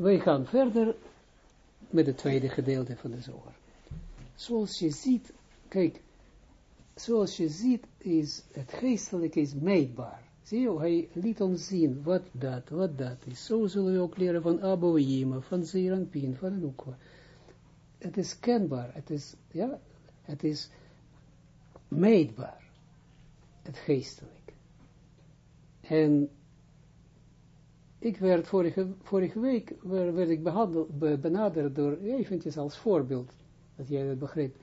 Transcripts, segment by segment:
wij gaan verder met het tweede gedeelte van de zoger. Zoals je ziet, kijk, zoals je ziet is het geestelijke is meetbaar. Zie je, hij liet ons zien wat dat, wat dat is. Zo zullen we ook leren van Abouhima, van Zeranpin, van Nukwa. Het is kenbaar, het is, ja, het is meetbaar, het geestelijk. En ik werd vorige, vorige week, werd ik behandeld, benaderd door, eventjes als voorbeeld, dat jij het begreep,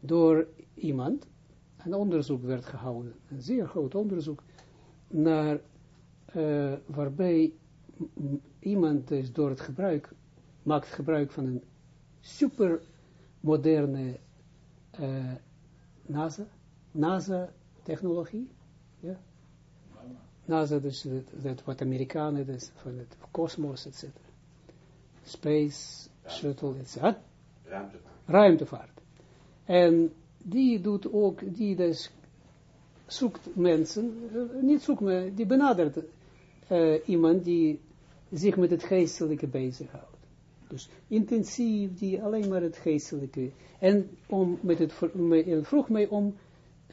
door iemand, een onderzoek werd gehouden, een zeer groot onderzoek, naar, uh, waarbij iemand is door het gebruik, maakt gebruik van een super moderne uh, NASA, NASA-technologie, ja. NASA, dus dat, wat Amerikanen, dus van het kosmos, etc. Space, shuttle, etc. Ruimtevaart. Ruimtevaart. En die doet ook, die dus zoekt mensen, uh, niet zoekt me, die benadert uh, iemand die zich met het geestelijke bezighoudt. Dus intensief, die alleen maar het geestelijke. En om met het, vroeg mij om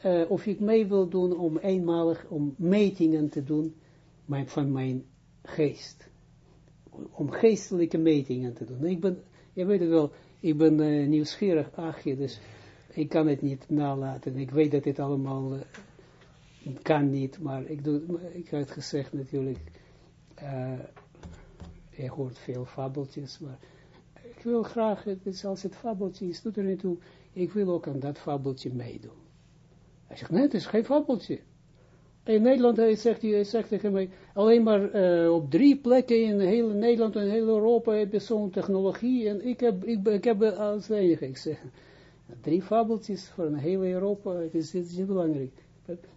uh, of ik mee wil doen om eenmalig, om metingen te doen van mijn geest. Om geestelijke metingen te doen. Ik ben, je weet het wel, ik ben uh, nieuwsgierig achtje, dus ik kan het niet nalaten. Ik weet dat dit allemaal uh, kan niet, maar ik, doe, ik had gezegd natuurlijk, je hoort veel fabeltjes, maar ik wil graag, het, als het fabeltje is, doet er niet toe, ik wil ook aan dat fabeltje meedoen. Hij zegt, nee, het is geen fabeltje. In Nederland, hij zegt, hij zegt tegen mij, alleen maar uh, op drie plekken in heel Nederland en heel Europa heb je zo'n technologie en ik heb, ik, ik heb als enige, ik zeg, drie fabeltjes voor een hele Europa, het is, het niet belangrijk.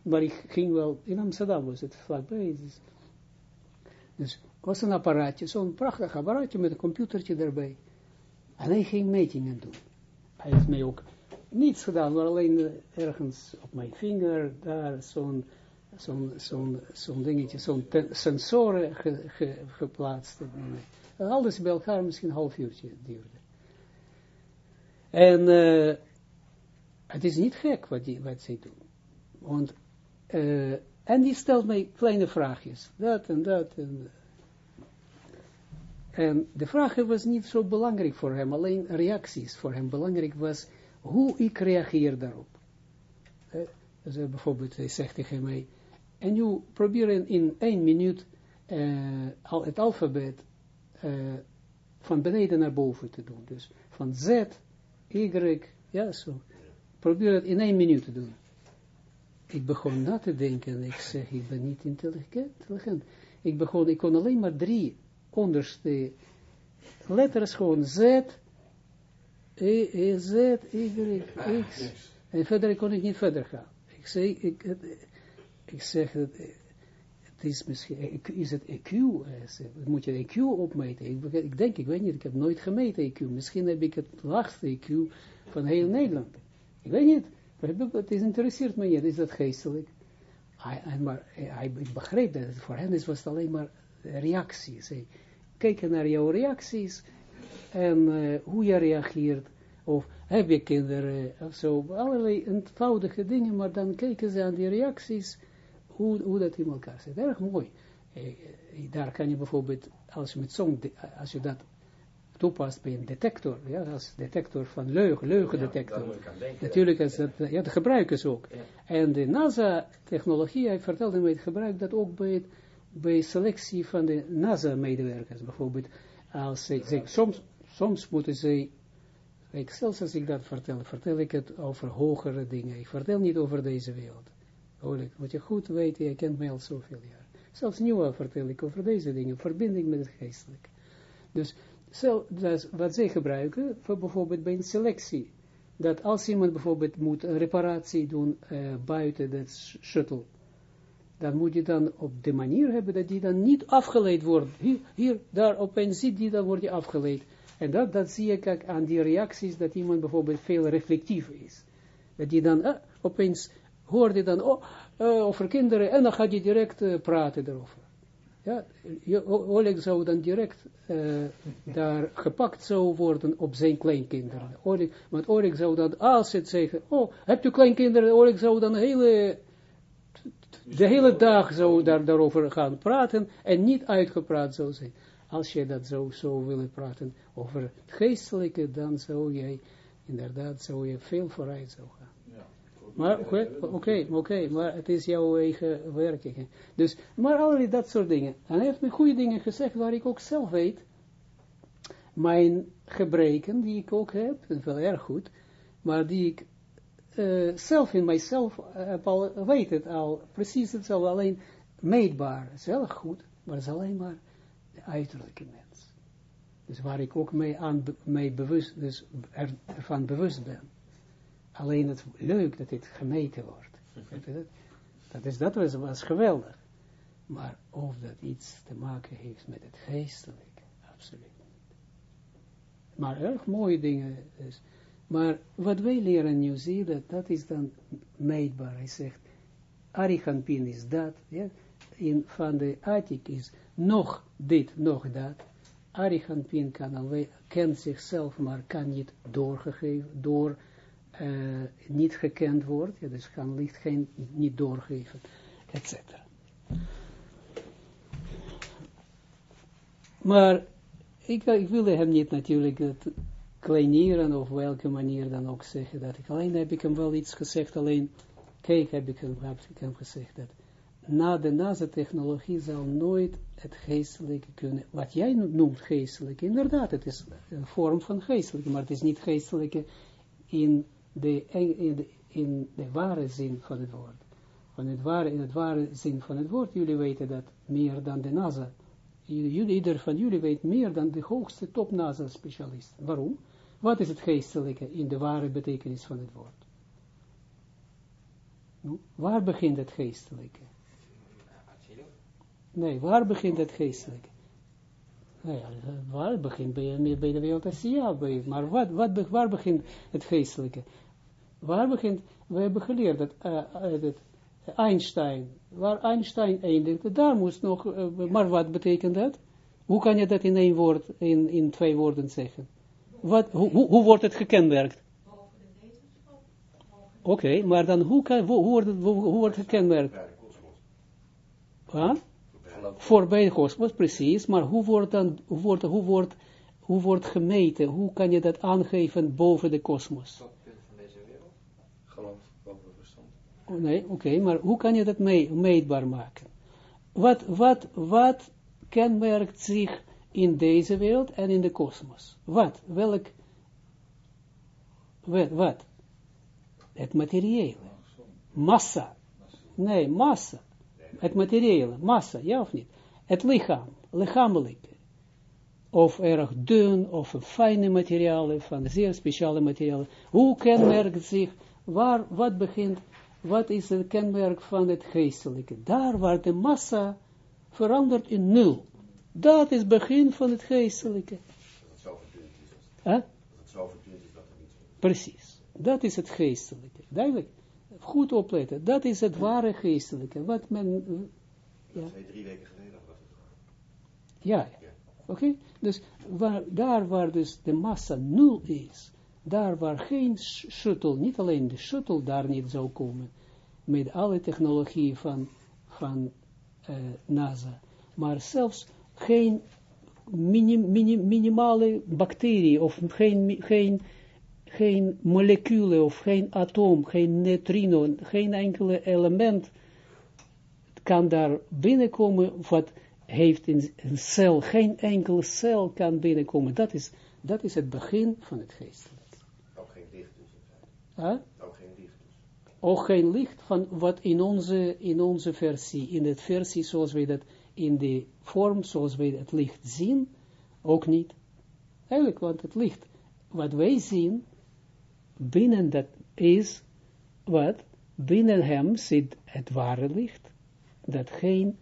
Maar ik ging wel, in Amsterdam was het vlakbij, dus, dus was een apparaatje, zo'n prachtig apparaatje met een computertje erbij. En hij ging metingen doen. Hij heeft mij ook niets gedaan, maar alleen uh, ergens op mijn vinger, daar zo'n zo'n zo'n dingetje, zo'n sensoren ge, ge, geplaatst. En alles bij elkaar misschien een half uurtje duurde. En uh, het is niet gek wat, die, wat zij doen. Want, en die stelt mij kleine vraagjes. Dat en dat. En, en de vragen was niet zo belangrijk voor hem, alleen reacties voor hem belangrijk was hoe ik reageer daarop. Eh, dus bijvoorbeeld, zegt tegen mij, en nu probeer in, één minuut uh, al het alfabet uh, van beneden naar boven te doen. Dus van Z, Y, ja zo. Probeer het in één minuut te doen. Ik begon na te denken en ik zeg, ik ben niet intelligent. Ik begon, ik kon alleen maar drie onderste letters, gewoon Z, E, E, Z, Y, X. En verder kon ik niet verder gaan. Ik zeg, ik, ik zeg dat het is misschien, is het EQ, moet je EQ opmeten. Ik, ik, denk, ik weet niet, ik heb nooit gemeten EQ. Misschien heb ik het laagste EQ van heel Nederland. Ik weet niet, het is interesseert me niet, is dat geestelijk. Maar ik begreep dat het voor hen is, was alleen maar reacties. Kijken naar jouw reacties, en uh, hoe je reageert, of heb je kinderen, of zo, allerlei eenvoudige dingen, maar dan kijken ze aan die reacties, hoe, hoe dat in elkaar zit. Erg mooi. Eh, eh, daar kan je bijvoorbeeld, als je, met zo'n, als je dat toepast bij een detector, ja, als detector van leugen, leugendetector. Ja, Natuurlijk, als dat, ja, dat gebruiken ze ook. Ja. En de NASA-technologie, hij vertelde mij het gebruik dat ook bij, bij selectie van de NASA-medewerkers, bijvoorbeeld, als ze, soms, soms moeten ze, ik, zelfs als ik dat vertel, vertel ik het over hogere dingen. Ik vertel niet over deze wereld. Wat je goed weet, je kent mij al zoveel jaar. Zelfs nieuwe vertel ik over deze dingen, verbinding met het geestelijke. Dus, zo, dus wat zij gebruiken, voor bijvoorbeeld bij een selectie, dat als iemand bijvoorbeeld moet een reparatie doen uh, buiten de shuttle, dan moet je dan op de manier hebben dat die dan niet afgeleid wordt. Hier, daar opeens ziet die, dan wordt je afgeleid. En dat, dat zie ik ook aan die reacties, dat iemand bijvoorbeeld veel reflectief is. Dat die dan uh, opeens hoort je dan oh, uh, over kinderen en dan gaat je direct uh, praten erover. Ja, Oleg zou dan direct daar gepakt zou worden op zijn kleinkinderen. Oleg, want Oleg zou dan, als het zeggen, oh, heb je kleinkinderen, Oleg zou dan hele, de hele dag zou daar, daarover gaan praten en niet uitgepraat zou zijn. Als je dat zou, zou willen praten over het geestelijke, dan zou jij, inderdaad, zou je veel vooruit zou gaan. Maar oké, oké, maar het is jouw eigen werking. Dus, maar allerlei dat soort dingen. En hij heeft me goede dingen gezegd, waar ik ook zelf weet, mijn gebreken, die ik ook heb, is wel erg goed, maar die ik uh, zelf in mijzelf al, weet het al, precies hetzelfde, alleen meetbaar, is wel goed, maar het is alleen maar de uiterlijke mens. Dus waar ik ook mee, aan, mee bewust, dus er, ervan bewust ben. Alleen het leuk dat dit gemeten wordt. Dat, is, dat was, was geweldig. Maar of dat iets te maken heeft met het geestelijke, absoluut niet. Maar erg mooie dingen. Dus. Maar wat wij leren nu zien, dat, dat is dan meetbaar. Hij zegt, Arichampin is dat, ja? In, van de Atik is nog dit, nog dat. Arichampin kan alweer, kent zichzelf, maar kan niet doorgegeven, door uh, niet gekend wordt, ja, dus kan licht geen, niet doorgeven, etc. Maar ik, ik wilde hem niet natuurlijk het kleineren of welke manier dan ook zeggen dat ik alleen heb ik hem wel iets gezegd, alleen kijk heb ik hem, heb ik hem gezegd dat na de NASA-technologie zal nooit het geestelijke kunnen, wat jij noemt geestelijke, inderdaad, het is een vorm van geestelijke, maar het is niet geestelijke in de, in, de, in de ware zin van het woord. Van het ware, in het ware zin van het woord, jullie weten dat meer dan de NASA. Jullie, ieder van jullie weet meer dan de hoogste top NASA-specialist. Waarom? Wat is het geestelijke in de ware betekenis van het woord? Nou, waar begint het geestelijke? Nee, waar begint het geestelijke? Nou ja, waar begint bij, bij de wereld Asia, maar wat, wat, waar begint het geestelijke? Waar begint, we hebben geleerd dat, uh, dat Einstein, waar Einstein eindigde, daar moest nog, uh, maar wat betekent dat? Hoe kan je dat in één woord, in, in twee woorden zeggen? Wat, hoe, hoe wordt het gekenmerkt? Oké, okay, maar dan hoe, kan, hoe, hoe, wordt, het, hoe, hoe wordt het gekenmerkt? Huh? Voorbij de kosmos, precies, maar hoe wordt dan, hoe wordt, hoe wordt, hoe wordt gemeten? Hoe kan je dat aangeven boven de kosmos? Oh, nee, oké, maar hoe kan je dat mee, meetbaar maken? Wat, wat, wat kenmerkt zich in deze wereld en in de kosmos? Wat? Welk? Wat? wat? Het materiële. Massa. Nee, massa. Het materiële. Massa, ja of niet? Het lichaam. Lichamelijke. Of erg dun, of fijne materialen, van zeer speciale materialen. Hoe kenmerkt zich, waar, wat begint wat is het kenmerk van het geestelijke? Daar waar de massa verandert in nul. Dat is het begin van het geestelijke. Dat het zo is. Huh? Dat het zo is dat het niet Precies. Dat is het geestelijke. Duidelijk. Goed opletten. Dat is het ware geestelijke. Wat men... Ja. Twee, drie weken geleden was het. Ja, ja. Oké? Dus waar, daar waar dus de massa nul is, daar waar geen shuttle, niet alleen de shuttle daar niet zou komen, met alle technologie van, van uh, NASA, maar zelfs geen minim, minim, minimale bacterie, of geen, geen, geen molecule, of geen atoom, geen neutrino, geen enkele element kan daar binnenkomen, wat heeft een cel, geen enkele cel kan binnenkomen. Dat is, dat is het begin van het geest. Ook geen licht dus. Huh? Ook geen licht dus. Ook geen licht van wat in onze, in onze versie, in de versie zoals wij dat, in de vorm zoals wij het licht zien, ook niet. Eigenlijk, want het licht, wat wij zien, binnen dat is, wat, binnen hem zit het ware licht, dat geen,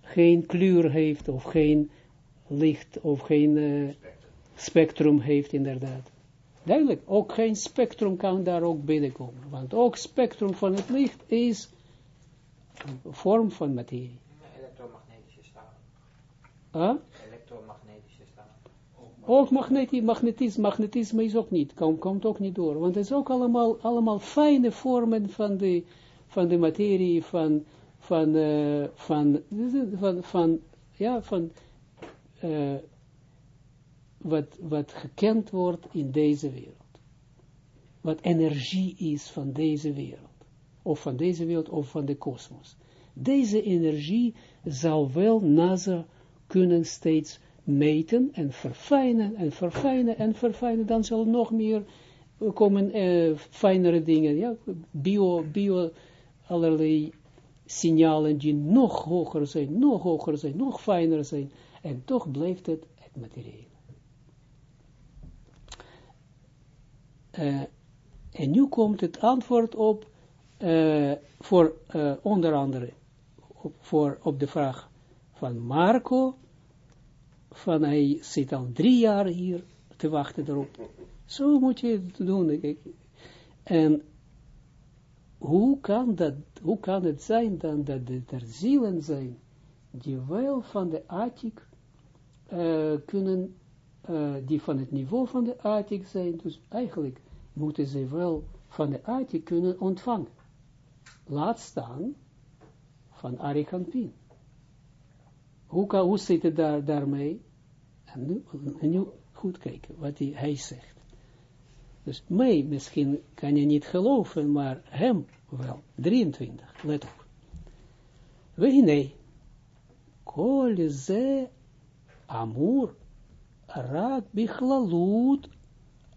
geen kleur heeft, of geen licht, of geen uh, spectrum heeft, inderdaad. Duidelijk, ook geen spectrum kan daar ook binnenkomen. Want ook spectrum van het licht is een vorm van materie. Elektromagnetische straling. Huh? Elektromagnetische straling. Ook magneti magnetisme, magnetisme is ook niet, komt, komt ook niet door. Want het is ook allemaal, allemaal fijne vormen van de, van de materie, van, van, uh, van, van, van, ja, van, uh, wat, wat gekend wordt in deze wereld. Wat energie is van deze wereld. Of van deze wereld, of van de kosmos. Deze energie zal wel NASA kunnen steeds meten en verfijnen en verfijnen en verfijnen. Dan zal nog meer komen uh, fijnere dingen, ja, bio, bio, allerlei signalen die nog hoger zijn, nog hoger zijn, nog fijner zijn. En toch blijft het het materieel. Uh, en nu komt het antwoord op, uh, voor uh, onder andere, op, voor, op de vraag van Marco, van hij zit al drie jaar hier te wachten erop. Zo moet je het doen. En hoe kan, dat, hoe kan het zijn dan dat er zielen zijn, die wel van de uh, kunnen, uh, die van het niveau van de Atik zijn, dus eigenlijk moeten ze wel van de Atik kunnen ontvangen. Laat staan van Arichampin. Hoe, kan, hoe zit het daar, daarmee? En nu, nu goed kijken wat hij, zegt. Dus mij misschien kan je niet geloven, maar hem wel. 23, let op. Wehine, kol ze amur rak bichlalut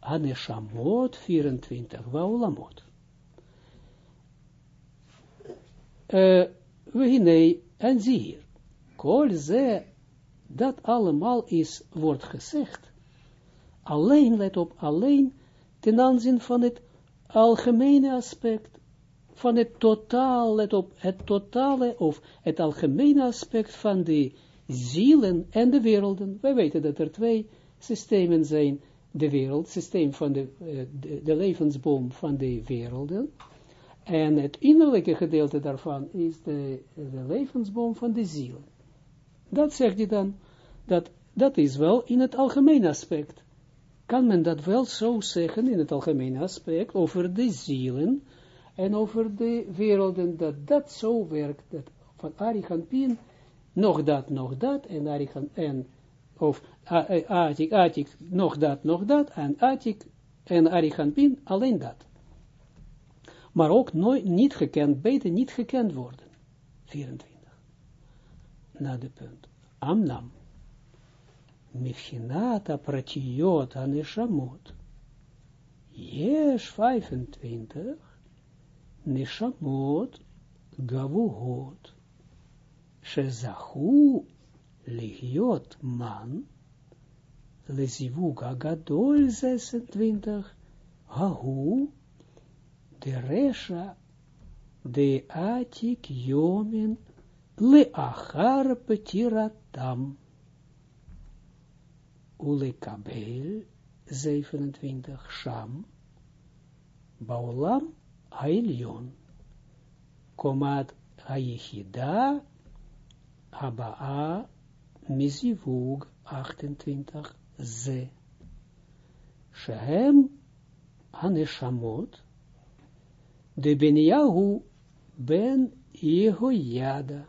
aneshamot 24, waulamot. Uh, Wehine, en zie hier, kol ze, dat allemaal is, wordt gezegd, alleen, let op, alleen ten aanzien van het algemene aspect, van het totaal, let op, het totale of het algemene aspect van de zielen en de werelden. Wij weten dat er twee systemen zijn, de wereld, systeem van de, de, de levensboom van de werelden, en het innerlijke gedeelte daarvan is de, de levensboom van de ziel. Dat zegt hij dan, dat, dat is wel in het algemene aspect. Kan men dat wel zo zeggen in het algemene aspect over de zielen en over de werelden, dat dat zo werkt, dat van Arichampin, nog dat, nog dat, en Arichan, en, of Atik, Atik, nog dat, nog dat, en Atik en Arichampin, alleen dat maar ook nooit niet gekend, beter niet gekend worden. 24. Na de punt. Amnam. Mifchinata pratiyot aneshamot. Yesh 25. Neshamot gavuhot. Shezahu ligiot man. Lezivug agadol 26. Hahu de resha de atik yomin le achar petiratam ule kabel 27 sham baulam hailion komat hayechida habaa mizivug 28 ze shehem haneshamot de Beniahu ben Jehoiada.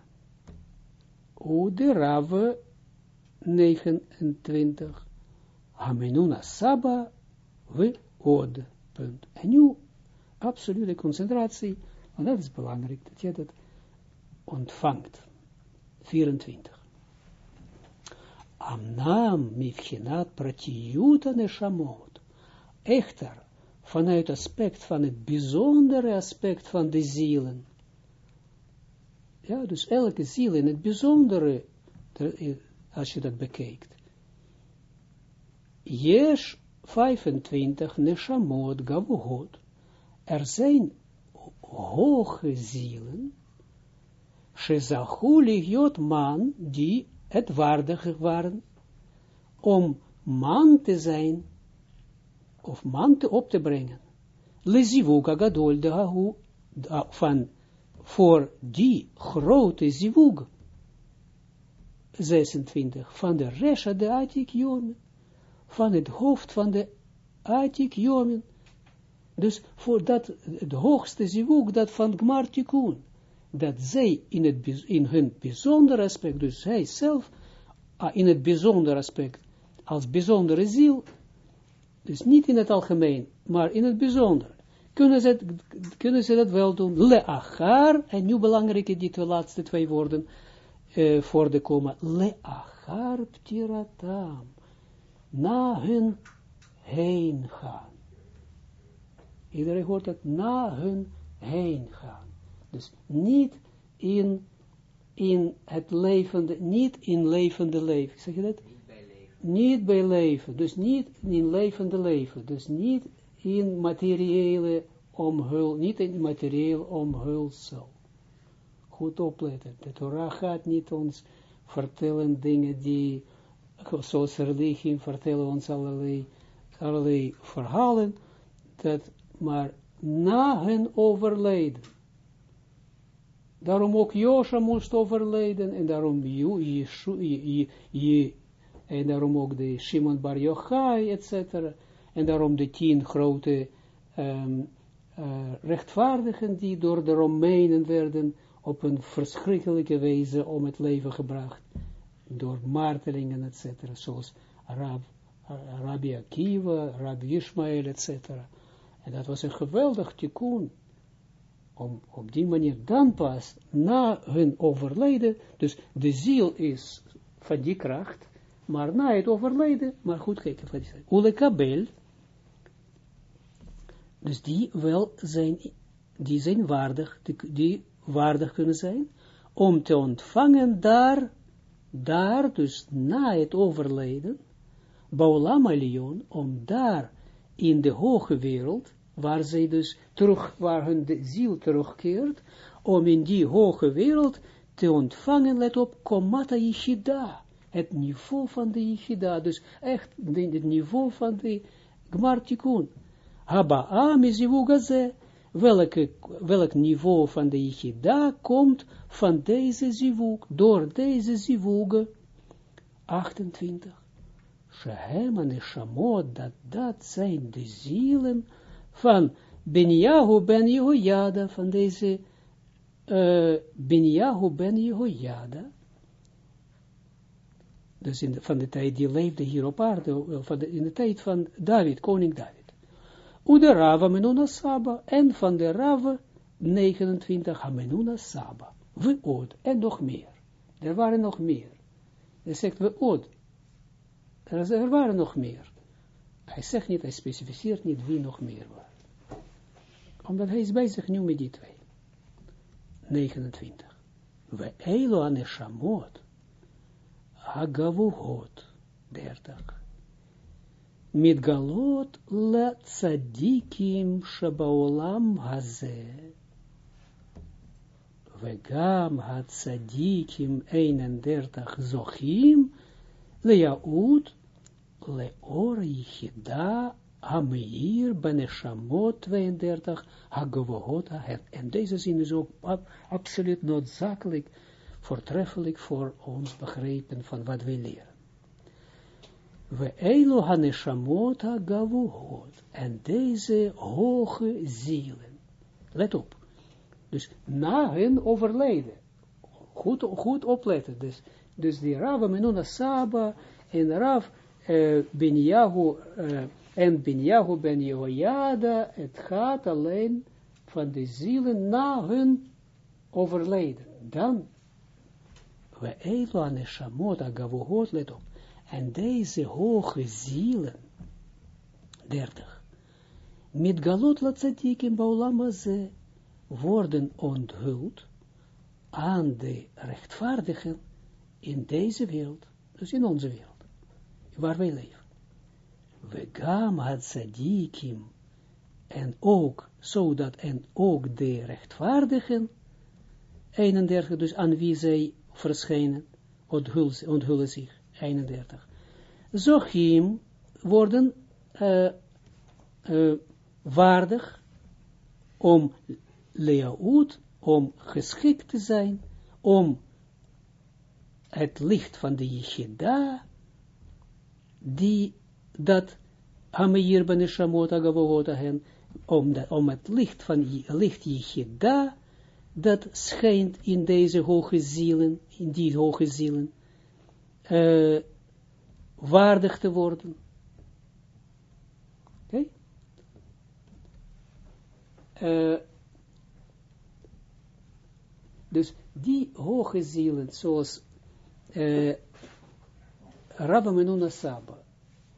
O de Rave 29. Hamenuna Saba we od. Punt. En nu absolute concentratie, want dat is belangrijk dat je dat ontvangt. 24. Amnam mivchinat pratiyuta neshamot. Echter, vanuit aspect van het bijzondere aspect van de zielen. Ja, dus elke ziel in het bijzondere, als je dat bekijkt. Jesh 25 neshamot gavuhot. Er zijn hoge zielen, Shezachu man, die het waardig waren, om man te zijn of man te op te brengen. Lezivug agadol de hahu, van, voor die grote zivug, 26, van de Resha de Atik Jomen, van het hoofd van de Atik Jomen, dus voor dat, het hoogste zivuk, dat van Gmar Tikkun, dat zij in, het, in hun bijzonder aspect, dus hij zelf, ah, in het bijzonder aspect, als bijzondere ziel, dus niet in het algemeen, maar in het bijzonder, kunnen ze, kunnen ze dat wel doen. Leachar, en nu belangrijk die twee laatste twee woorden uh, voor de komma. Leachar ptiratam. Na hun heen gaan. Iedereen hoort het, na hun heen gaan. Dus niet in, in het levende, niet in levende leven. Zeg je dat? Niet bij leven. Niet bij leven. Dus niet in levende leven. Dus niet in materiële omhul, niet in materieel omhulsel. Goed opletten. De Torah gaat niet ons vertellen dingen die, zoals religie, vertellen ons allerlei, allerlei verhalen, dat, maar na hun overlijden. Daarom ook Josha moest overlijden, en daarom je, en daarom ook de Shimon Bar Yochai, etc. En daarom de tien grote um, rechtvaardigen die door de Romeinen werden op een verschrikkelijke wijze om het leven gebracht. Door martelingen, etc. Zoals Rab, Rabbi Akiva, Rabbi Ishmael, etc. En dat was een geweldig tikkun. Om op die manier dan pas, na hun overlijden, dus de ziel is van die kracht, maar na het overlijden, maar goed kijken, is het? Ulekabel, dus die wel zijn, die zijn waardig, die, die waardig kunnen zijn, om te ontvangen daar, daar, dus na het overlijden, Baulam om daar in de hoge wereld, waar zij dus terug, waar hun de ziel terugkeert, om in die hoge wereld te ontvangen, let op, komata yishida, het niveau van de yishida, dus echt het niveau van de gmartikun. Haba'a mizivugaze, welke, welk niveau van de Yichida komt van deze zivug, door deze zivuge. 28. Shehem en dat dat zijn de zielen van Benyahu ben Jehoiada, van deze uh, Benyahu ben Jehoiada. Dus in de, van de tijd die leefde hier op aarde, van de, in de tijd van David, koning David. Ude Rava Menuna Saba, en van de Rava 29 Hamenuna Saba. We oud, en nog meer. Er waren nog meer. Hij zegt we oud. Er, er waren nog meer. Hij zegt niet, hij specificeert niet wie nog meer waren Omdat hij is bezig nu met die twee. 29. We elo aneshamot. Hagavuhot. 30 מתגלות לצדיקים שבעולם הזה. וגם הצדיקים דרתך זוכים ליעוד לאור היחידה Ameir Beneshamot 32, Hagavogot het. En deze zin is ook absoluut noodzakelijk, voortreffelijk voor ons begrepen van wat we leren. We Eilo Haneshamot Hagavogot. En deze hoge zielen. Let op. Dus na hun overlijden. Goed, goed opletten. Dus, dus die Rav Menuna Saba en Rav ben Benyahu... Eh, en Ben Yahu Ben Jehoiada. Het gaat alleen van de zielen na hun overlijden. Dan. We eilu haneshamot gavuhot. Let op. En deze hoge zielen, 30, met galot in baulamaze, worden onthuld aan de rechtvaardigen in deze wereld, dus in onze wereld, waar wij leven. We gam had tzadikim, en ook, zodat en ook de rechtvaardigen, 31, dus aan wie zij verschijnen, onthullen zich, 31. Zochim worden uh, uh, waardig om leaut, om geschikt te zijn, om het licht van de Yechida, die, dat Hameir ben Shamot agavot hen, om, om het licht van licht Yechida, dat schijnt in deze hoge zielen, in die hoge zielen, uh, waardig te worden. Oké? Okay? Uh, dus die hoge zielen, zoals uh, Rabba Menuna Saba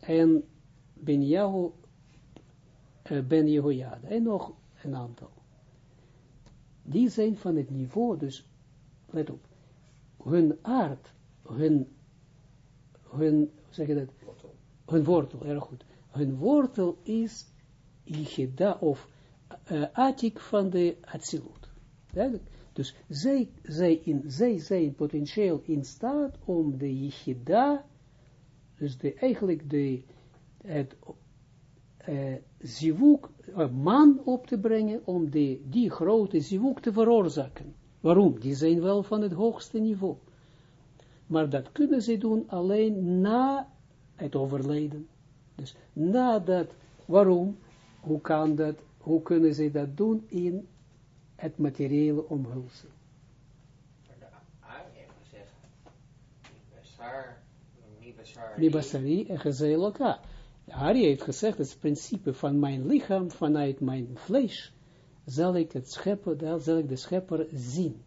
en Ben Yahu, uh, Ben Jehoiada en nog een aantal. Die zijn van het niveau, dus let op, hun aard, hun, hun, zeg je dat? Wortel. Hun wortel, erg goed. Hun wortel is Yichida of uh, Atik van de Atsilut. Duidelijk? Dus zij, zij, in, zij zijn potentieel in staat om de yichida, dus de, eigenlijk de, het uh, zivuk, uh, man op te brengen, om de, die grote zivuk te veroorzaken. Waarom? Die zijn wel van het hoogste niveau. Maar dat kunnen ze doen alleen na het overlijden. Dus nadat, waarom? Hoe kan dat, hoe kunnen ze dat doen in het materiële omhulsel. Mibasari en gezeloka. Ari heeft gezegd, het principe van mijn lichaam, vanuit mijn vlees, zal ik het schepper, zal ik de schepper zien.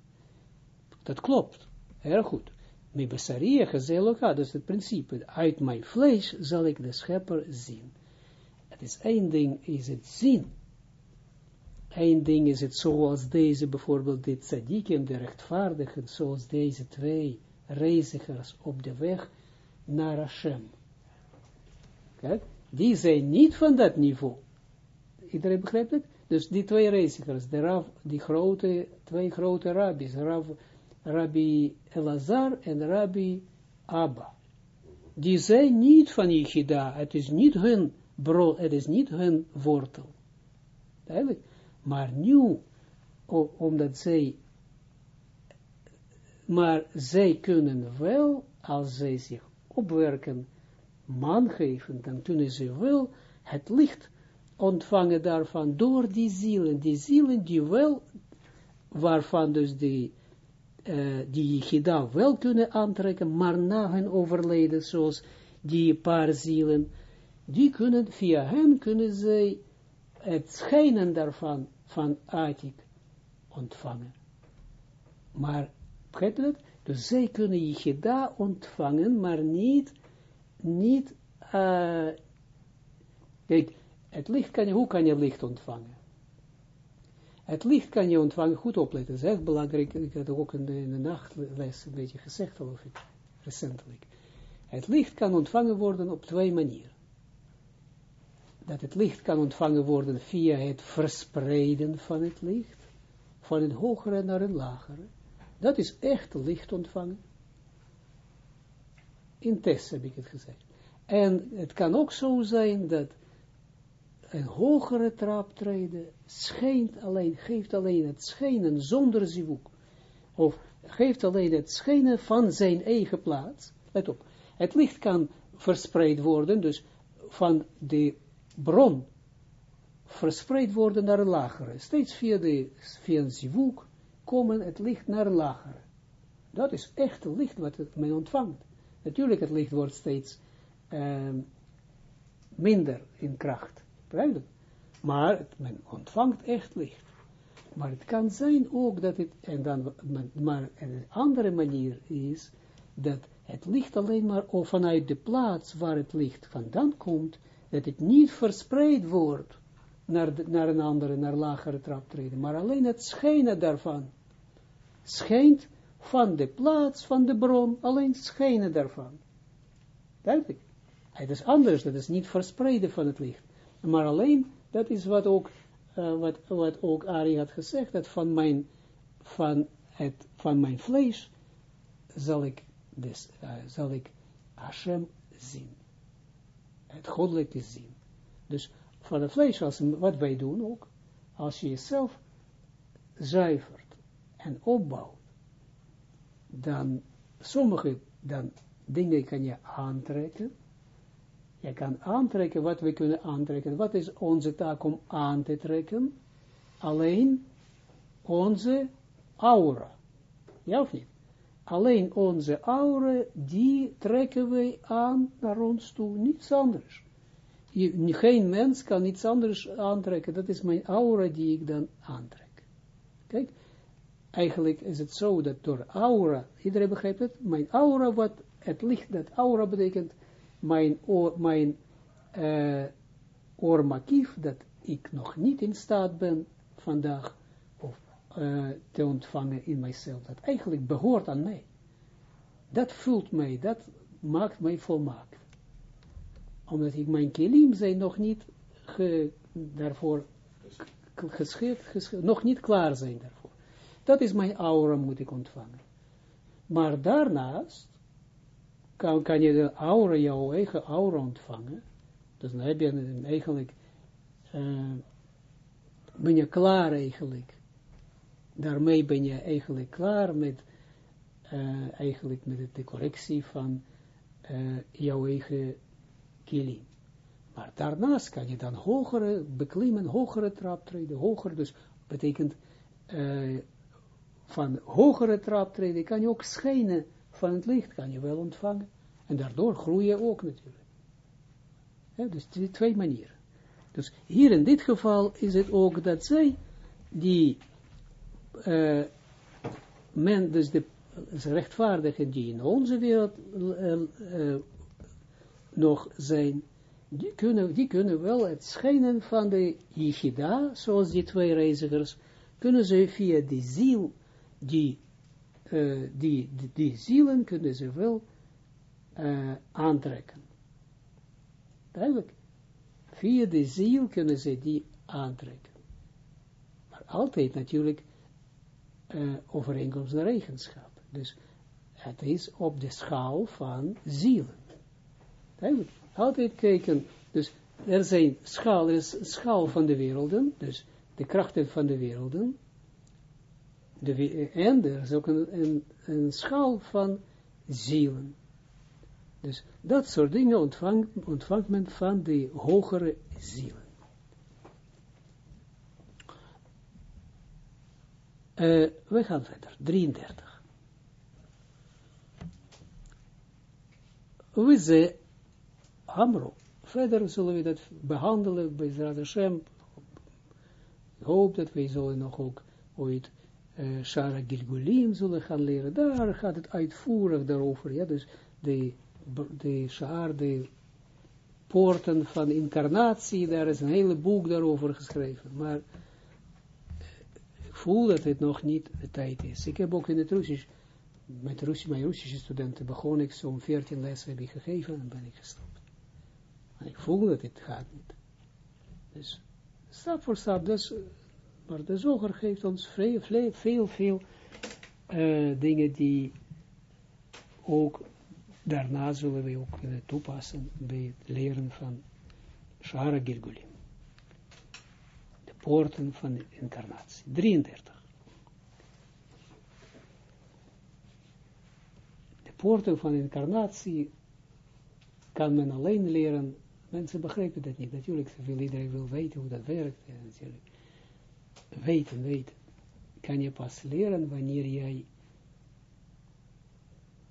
Dat klopt, heel goed. Mibasari en gezeloka, dus het principe, uit mijn vlees zal ik de schepper zien. Het is één ding, is het zien. Eén ding is het zoals deze, bijvoorbeeld de tzadikim, de rechtvaardigen, zoals deze twee reizigers op de weg naar Hashem. Kijk, die zijn niet van dat niveau. Iedereen begrijpt het? Dus die twee reizigers, de Rav, die grote, twee grote rabbis, Rav, Rabbi Elazar en Rabbi Abba. Die zijn niet van Yichida, het is niet hun brood, het is niet hun wortel. Duidelijk. Maar nu, omdat zij, maar zij kunnen wel, als zij zich opwerken, man geven, dan kunnen ze wel het licht ontvangen daarvan, door die zielen, die zielen die wel, waarvan dus die, uh, die wel kunnen aantrekken, maar na hun overleden, zoals die paar zielen, die kunnen, via hen kunnen zij het schijnen daarvan van Atik ontvangen. Maar, begrijp je dat? Dus zij kunnen Yichida ontvangen, maar niet, niet, uh, kijk, het licht kan je, hoe kan je licht ontvangen? Het licht kan je ontvangen, goed opletten, dat is echt belangrijk, ik had ook in de, nachtles een beetje gezegd, geloof ik, recentelijk. Het licht kan ontvangen worden op twee manieren dat het licht kan ontvangen worden via het verspreiden van het licht, van het hogere naar het lagere. Dat is echt licht ontvangen. In test heb ik het gezegd. En het kan ook zo zijn dat een hogere traptreden schijnt alleen, geeft alleen het schijnen zonder zivuk. Of geeft alleen het schijnen van zijn eigen plaats. Let op, het licht kan verspreid worden, dus van de bron verspreid worden naar een lagere. Steeds via, de, via een zivuk komen het licht naar een lagere. Dat is echt het licht wat men ontvangt. Natuurlijk, het licht wordt steeds uh, minder in kracht. Maar het, men ontvangt echt licht. Maar het kan zijn ook dat het, en dan, maar een andere manier is, dat het licht alleen maar vanuit de plaats waar het licht vandaan komt, dat het niet verspreid wordt naar, naar een andere, naar lagere traptreden, maar alleen het schijnen daarvan. Schijnt van de plaats van de bron, alleen schijnen daarvan. Duidelijk. Het is anders, dat is niet verspreiden van het licht. Maar alleen, dat is wat ook, uh, wat, wat ook Ari had gezegd, dat van mijn, van het, van mijn vlees zal ik, dus, zal ik Hashem zien het goddelijke zien. Dus van het vlees, als, wat wij doen ook, als je jezelf zuivert en opbouwt, dan sommige dan dingen kan je aantrekken. Je kan aantrekken wat we kunnen aantrekken. Wat is onze taak om aan te trekken? Alleen onze aura. Ja of niet? Alleen onze aura, die trekken wij aan naar ons toe, niets anders. Je, geen mens kan niets anders aantrekken, dat is mijn aura die ik dan aantrek. Kijk, eigenlijk is het zo dat door aura, iedereen begrijpt het, mijn aura, wat het licht, dat aura betekent, mijn, oor, mijn uh, oormakief, dat ik nog niet in staat ben vandaag of, uh, te ontvangen in mijzelf, dat eigenlijk behoort aan mij. Dat vult mij, dat maakt mij volmaakt. Omdat ik mijn kilim zijn nog niet ge, daarvoor geschikt, nog niet klaar zijn daarvoor. Dat is mijn aura moet ik ontvangen. Maar daarnaast kan, kan je de aura, jouw eigen aura ontvangen. Dus dan heb je eigenlijk, uh, ben je klaar eigenlijk. Daarmee ben je eigenlijk klaar met, uh, eigenlijk met de correctie van uh, jouw eigen Maar daarnaast kan je dan hogere, beklimmen, hogere traptreden, hoger, dus betekent uh, van hogere traptreden kan je ook schijnen van het licht, kan je wel ontvangen. En daardoor groei je ook natuurlijk. Ja, dus die twee manieren. Dus hier in dit geval is het ook dat zij, die uh, men, dus de rechtvaardigen die in onze wereld uh, nog zijn, die kunnen, die kunnen wel het schijnen van de Yichida, zoals die twee reizigers, kunnen ze via die ziel, die, die, die, die zielen kunnen ze wel uh, aantrekken. Duidelijk. Via de ziel kunnen ze die aantrekken. Maar altijd natuurlijk uh, overeenkomst naar eigenschap. Dus het is op de schaal van zielen. Duidelijk. Altijd kijken. Dus er zijn schaal, er is schaal van de werelden. Dus de krachten van de werelden. De, en er is ook een, een, schaal van zielen. Dus dat soort dingen ontvangt, ontvangt men van de hogere zielen. Uh, we gaan verder. 33. We ze Amro. Verder zullen we dat behandelen bij Zrad Hashem. Ik hoop dat wij zullen nog ook ooit uh, Shara Gilgulim zullen gaan leren. Daar gaat het uitvoerig daarover. Ja, dus de de Shaar, de poorten van incarnatie, daar is een hele boek daarover geschreven, maar ik voel dat het nog niet de tijd is. Ik heb ook in het Russisch, met Russisch, mijn Russische studenten begon ik zo'n 14 lessen heb ik gegeven en ben ik gestopt. Maar ik voel dat het gaat niet. Dus stap voor stap, dus, maar de zoger geeft ons veel, veel, veel, uh, dingen die ook daarna zullen we ook kunnen toepassen bij het leren van Shara Gilgulim. De poorten van de incarnatie. 33. De poorten van de incarnatie kan men alleen leren. Mensen begrijpen dat niet. Natuurlijk, iedereen wil weten hoe dat werkt. Natuurlijk. Weten, weten. Kan je pas leren wanneer jij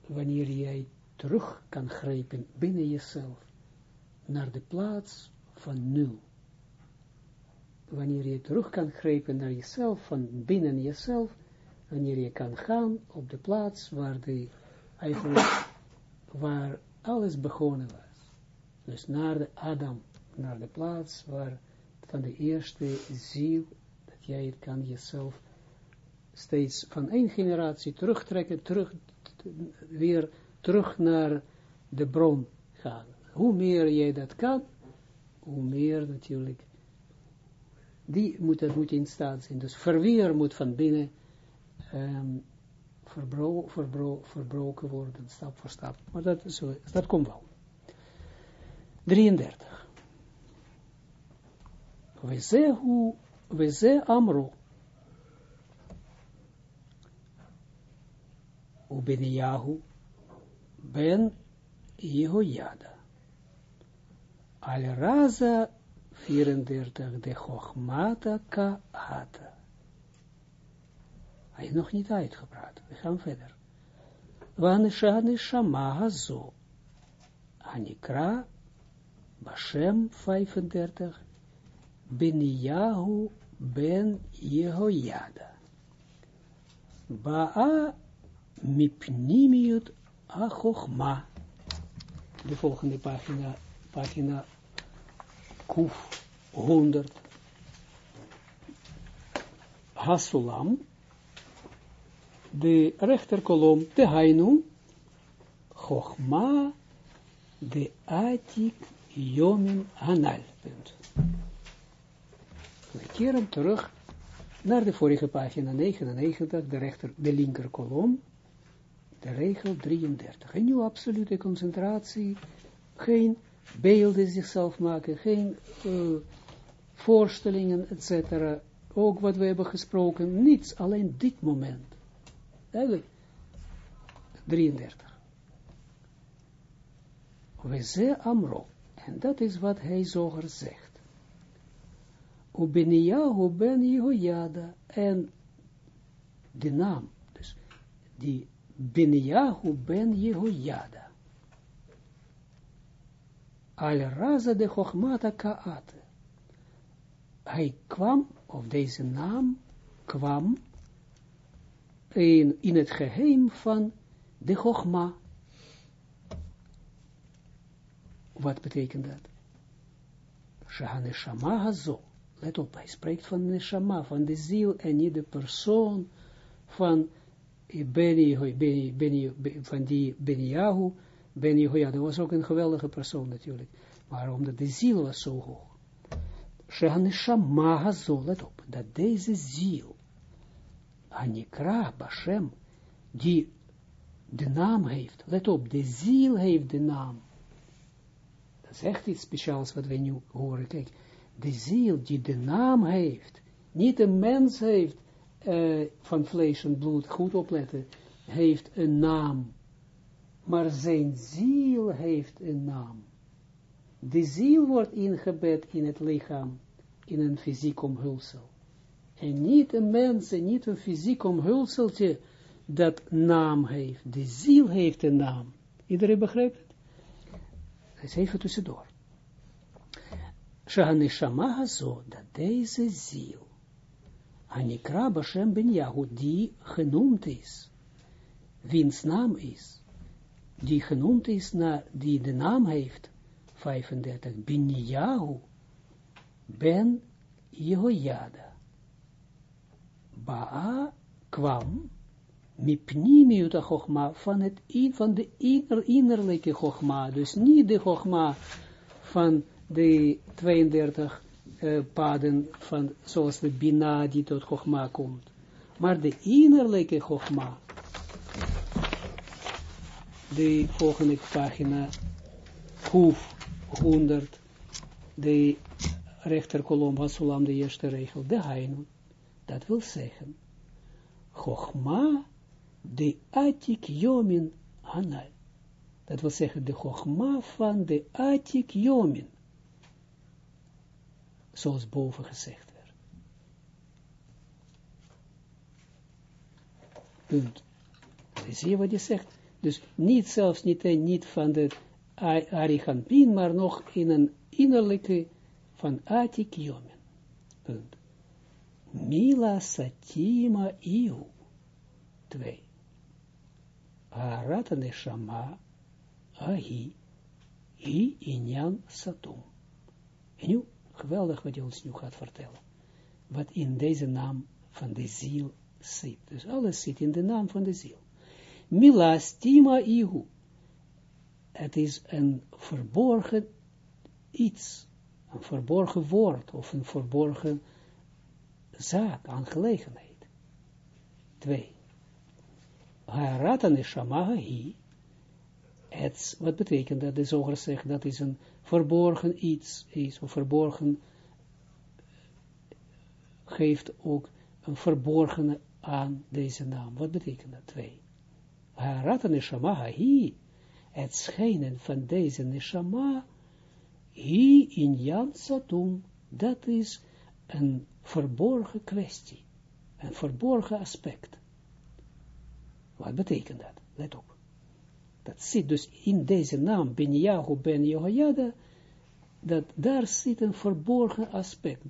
wanneer jij terug kan grijpen binnen jezelf naar de plaats van nul. Wanneer je terug kan grijpen naar jezelf, van binnen jezelf, wanneer je kan gaan op de plaats waar, de, eigenlijk, waar alles begonnen was. Dus naar de Adam, naar de plaats waar van de eerste ziel, dat jij het kan jezelf steeds van één generatie terugtrekken, terug, weer terug naar de bron gaan. Hoe meer jij dat kan, hoe meer natuurlijk, die moet, dat moet in staat zijn. Dus verweer moet van binnen verbro, verbroken worden, stap voor stap. Maar dat, dat komt wel. 33. We zehu, we ze amro. Ubeniyahu ben Jehoiada. Al Raza 34, de Chochmata Kaata. Hij is nog niet uitgepraat. We gaan verder. Waneshane Shama zo. Anikra Bashem 35 Beniyahu ben Jehoiada. Ba'a mipnimiut achochma. De volgende pagina, pagina Kuf 100. Hasulam, de rechterkolom, de Hainu, Chochma, de Atik Yomin Hanal. We keren terug naar de vorige pagina 99, de, rechter, de linker kolom, de regel 33. En nu absolute concentratie, geen beelden zichzelf maken, geen uh, voorstellingen, etc. Ook wat we hebben gesproken, niets, alleen dit moment. Eigenlijk, 33. We ze amro, en dat is wat hij zoger zegt. Ubeniyahu ben Jehoiada. En de naam, dus die Beniyahu ben Jehoiada. Al raza de Chochmata Kaate. Hij kwam, of deze naam kwam, in, in het geheim van de Chochma. Wat betekent dat? Shahane Shama Hazo. Let op, hij spreekt van de Shama, van de ziel en niet de persoon van Beni, Beni, Beni, van die Beni dat was ook een geweldige persoon natuurlijk, maar omdat de ziel was zo hoog. Shama Hazo, let op, dat deze ziel, Anikra Bashem, die de naam heeft, let op, de ziel heeft de naam. Echt iets speciaals wat we nu horen, kijk, de ziel die de naam heeft, niet een mens heeft, uh, van vlees en bloed, goed opletten, heeft een naam, maar zijn ziel heeft een naam. De ziel wordt ingebed in het lichaam, in een fysiek omhulsel. En niet een mens, en niet een fysiek omhulseltje, dat naam heeft. De ziel heeft een naam. Iedereen begrijpt is even tussendoor. Shahaneshama hazo, dat deze ziel, Anikra Bashem ben Yahu, die genoemd is, wiens naam is, die genoemd is, na, die de naam heeft, 35, ben Yahu, ben Jehoiada. Ba'a kwam, mipnimiut chogma, van, het, van de inner, innerlijke chogma, dus niet de chogma van de 32 uh, paden van, zoals de Bina die tot Chogma komt. Maar de innerlijke Chogma, de volgende pagina, Hoef 100, de rechterkolom van Sulam, de eerste regel, de Hainu, dat wil zeggen, Chogma, de atik yomin. Dat wil zeggen de chogma van de atik yomin. Zoals boven gezegd werd. Punt. Zie je wat je zegt? Dus niet zelfs niet, niet van de Arihantin, maar nog in een innerlijke van Atik yomin. Punt. Mila Satima Iu. 2. Aratane Shama ahi i inyan satum. En nu, geweldig wat hij ons nu gaat vertellen. Wat in deze naam van de ziel zit. Dus alles zit in de naam van de ziel. Mila stima ihu. Het is een verborgen iets. Een verborgen woord of een verborgen zaak, aangelegenheid. Twee. Harata neshama. Het, wat betekent dat? De zoger zegt dat is een verborgen iets is, of verborgen geeft ook een verborgene aan deze naam. Wat betekent dat? Twee. Harata neshama het schijnen van deze neshama, hi in Jan Satum, dat is een verborgen kwestie, een verborgen aspect. Wat betekent dat? Let op. Dat zit dus in deze naam, Ben Yahu Ben Jehoiada, dat daar zit een verborgen aspect.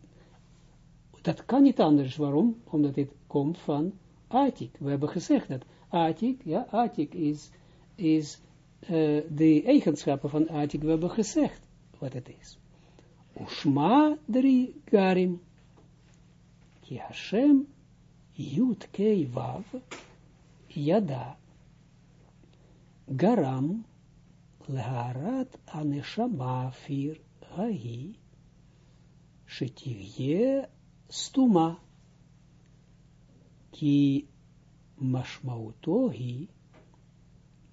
Dat kan niet anders. Waarom? Omdat dit komt van Atik. We hebben gezegd dat Atik, ja, Atik is, is uh, de eigenschappen van Atik. We hebben gezegd wat het is. Ushma drie garim. Ki Hashem Yud Kei Vav Yada Garam Leharat Aneshama Fir Hahi Stuma Ki Mashmautohi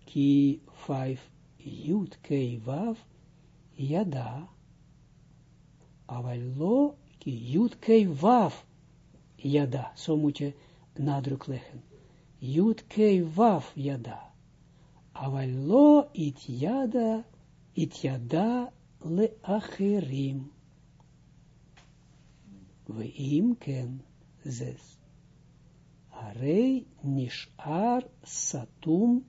Ki 5 Yud Kei Vav Yada Avallo Ki Yud Kei Vav Yada, zo moet je nadruk leggen. Yud Kei Vav Yada. Avallo it Yada, it Yada le Acherim. Veim ken zes. Arei nishar satum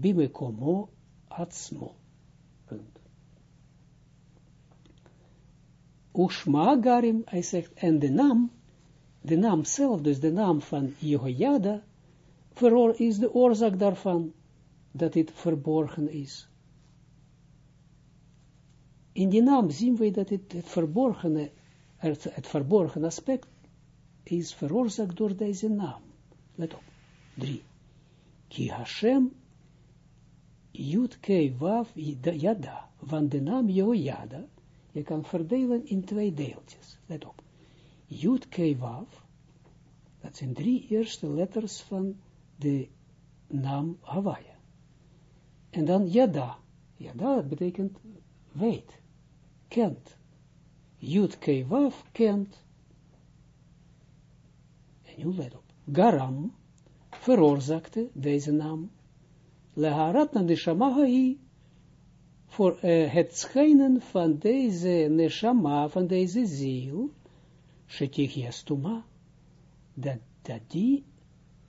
bimekomo atzmo. Punt. Ushma garim, hij en de naam, de naam zelf, dus de naam van Jehoiada, is de oorzaak daarvan, dat dit verborgen is. In die naam zien we dat het, verborgene, het, het verborgen aspect is veroorzaakt door deze naam. Let op. Drie. Ki Hashem Yud Kei Wav Yada, van de naam Jehoiada, je kan verdelen in twee deeltjes. Let op. Yud Kei dat zijn drie eerste letters van de naam Hawaii. En dan Yada. Yada betekent weet, kent. Yud Kei kent. En nu let op. Garam veroorzaakte deze naam. Leharat na de Shamahai voor uh, het schijnen van deze neshama, van deze ziel, shetichiastuma, dat, dat die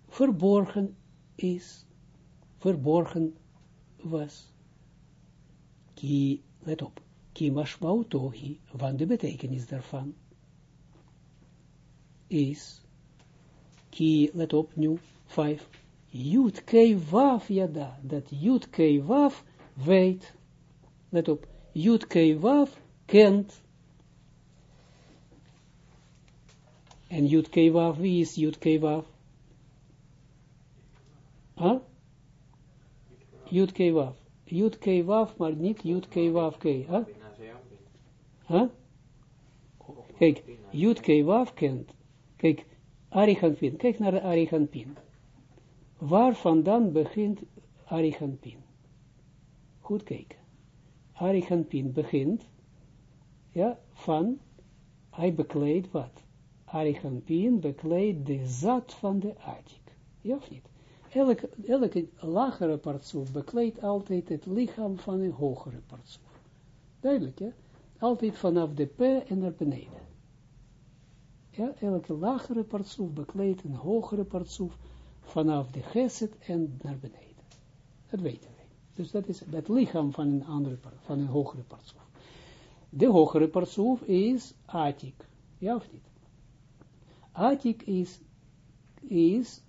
verborgen is, verborgen was. Ki, let op, ki mashmautohi, van de betekenis daarvan, is, ki, let op, nu, vijf, Jut kei waf yada, dat Jut kei waf weet, let op, Jut kei waf kent, en Jut kei waf, wie is Jut kei waf? Huh? Jut kei waf, Jut kei waf, maar niet Jut kei waf kei, huh? Huh? Kijk, Jut kei waf kent, kijk, Arihanpin, kijk naar de Arihanpin. Waar vandaan begint Arihanpin? Goed kijken. Arihanpin begint, ja, van, hij bekleedt wat? Arihanpin bekleedt de zat van de Atik. Ja of niet? Elke, elke lagere partsoef bekleedt altijd het lichaam van een hogere partsoef. Duidelijk, ja? Altijd vanaf de P en naar beneden. Ja, elke lagere partsoef bekleedt een hogere partsoef vanaf de geset en naar beneden. Dat weten wij. Dus dat is het lichaam van een andere, van een hogere partsoef. De hogere partsoef is Atik. Ja of niet? Atik is, is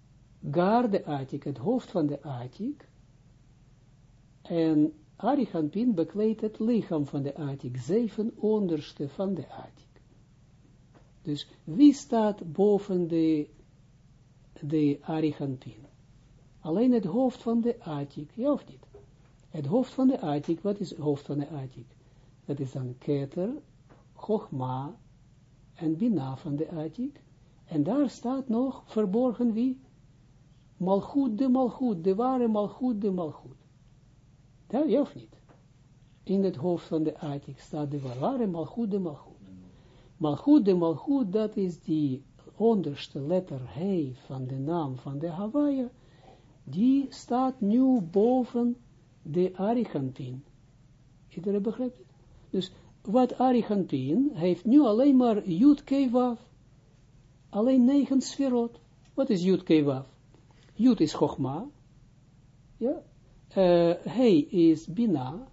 gar de Atik, het hoofd van de Atik. En Arihanpin bekleedt het lichaam van de Atik, zeven onderste van de Atik. Dus wie staat boven de de Arihantin. Alleen het hoofd van de Atik, ja of niet? Het hoofd van de Atik, wat is het hoofd van de Atik? Dat is dan Keter, Chogma en Bina van de Atik. En daar staat nog verborgen wie? Malchut de Malchut, de ware Malchut de Malchut. Ja, ja of niet? In het hoofd van de Atik staat de ware Malchut de Malchut. Malchut de Malchut, dat is die onderste letter He van de naam van de Hawaii, die staat nu boven de Arichampin. Iedereen begrijpt het? Dus wat Arichampin heeft nu alleen maar Yud Kevaf. Alleen negen sferot. Wat is Yud Kevaf? Yud is Chogma. Ja. Uh, Hei is Bina.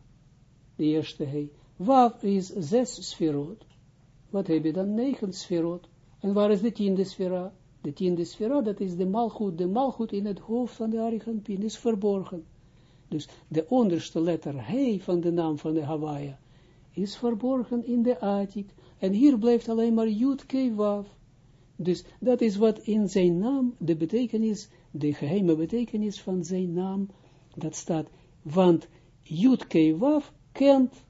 De eerste Hei. Wav is zes sferot. Wat heb je dan? Negen sferot. En waar is de tiende sfera? De tiende sfera, dat is de malgoed. De malgoed in het hoofd van de Arichampin is verborgen. Dus de onderste letter He van de naam van de Hawaii is verborgen in de Atik. En hier blijft alleen maar Yud Wav. Dus dat is wat in zijn naam, de betekenis, de geheime betekenis van zijn naam, dat staat, want Yud Wav kent,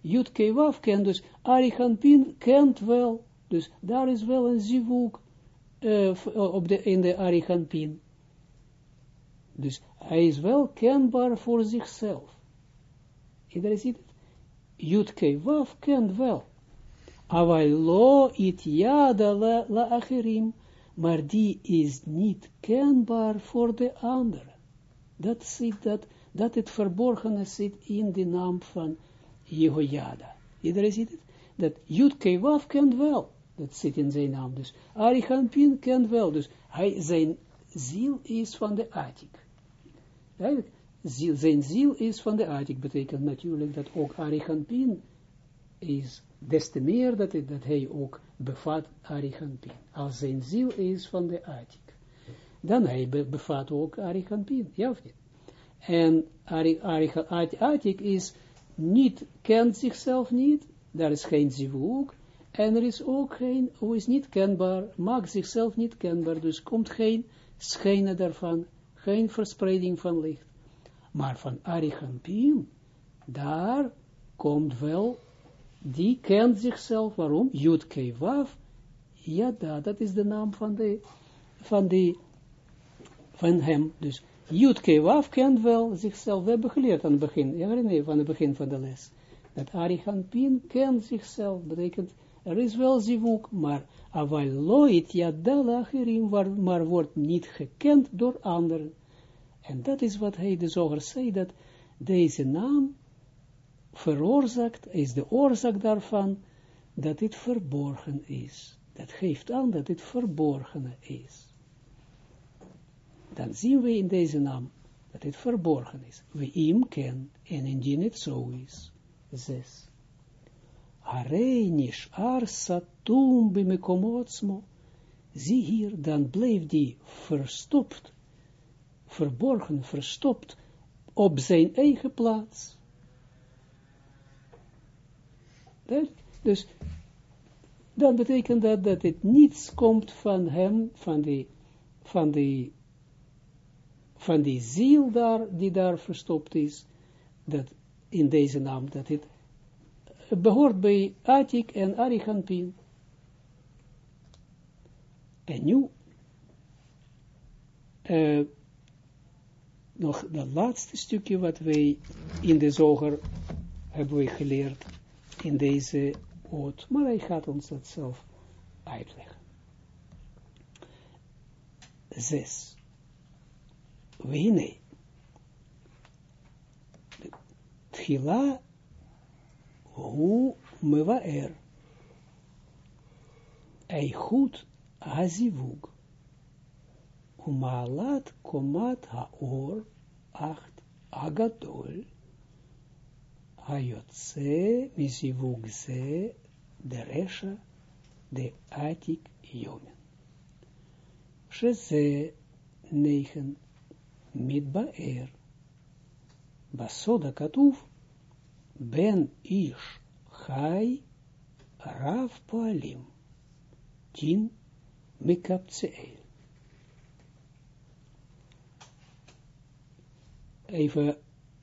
Yud Wav kent, dus Arichampin kent wel, dus daar is wel een zivuk uh, op de, in de Arichampin. Dus hij is wel kenbaar voor zichzelf. Iedereen ziet het? Jutke Waf kent wel. Awai lo it yada la, acherim, maar die is niet kenbaar voor de anderen. Dat zit dat, dat het verborgene zit in de naam van Jehoiada. Iedereen ziet het? Dat Jutke Waf kent wel. Dat zit in zijn naam. Dus Arichampin kent wel. Dus hij, zijn ziel is van de Atik. Zijn ziel is van de Atik, betekent natuurlijk dat ook Arichampin is, des te meer dat, het, dat hij ook bevat Arichampin. Als zijn ziel is van de Atik. Dan hij bevat ook Arichampin, ja of niet? En Atik is niet, kent zichzelf niet, daar is geen zivuk, en er is ook geen, hoe is niet kenbaar, maakt zichzelf niet kenbaar, dus komt geen schijnen daarvan, geen verspreiding van licht. Maar van Arichampin, daar komt wel, die kent zichzelf, waarom? Yud ja, dat is de naam van, de, van, die, van hem. Dus Yud Kevav kent wel zichzelf. We hebben geleerd aan het begin, ja, nee, van het begin van de les. Dat Arichampin kent zichzelf, betekent, er is wel zivuk, maar aval loit yadala acherim, maar wordt niet gekend door anderen. En dat is wat hij de zoger zei, dat deze naam veroorzaakt, is de oorzaak daarvan, dat dit verborgen is. Dat geeft aan dat dit verborgen is. Dan zien we in deze naam dat dit verborgen is. We hem kennen en indien het zo is. Zes. Arenish arsatum bimekomotsmo. Zie hier, dan bleef die verstopt verborgen, verstopt op zijn eigen plaats. Dus dan betekent dat dat het niets komt van hem, van die, van die, van die ziel daar, die daar verstopt is, dat in deze naam, dat het behoort bij Atik en Arichampin. En nu, uh, nog dat laatste stukje wat wij in de zoger hebben we geleerd in deze oot, maar hij gaat ons dat zelf uitleggen. Zes. Wene. Tchila hu mewaer. Ei goed hazivug. Umalat komat haor acht agadol hayotse misivug ze de resha de atik yomen. Sheze negen midbaer basoda katuf ben ish chai rav poalim tin mikaptseel. even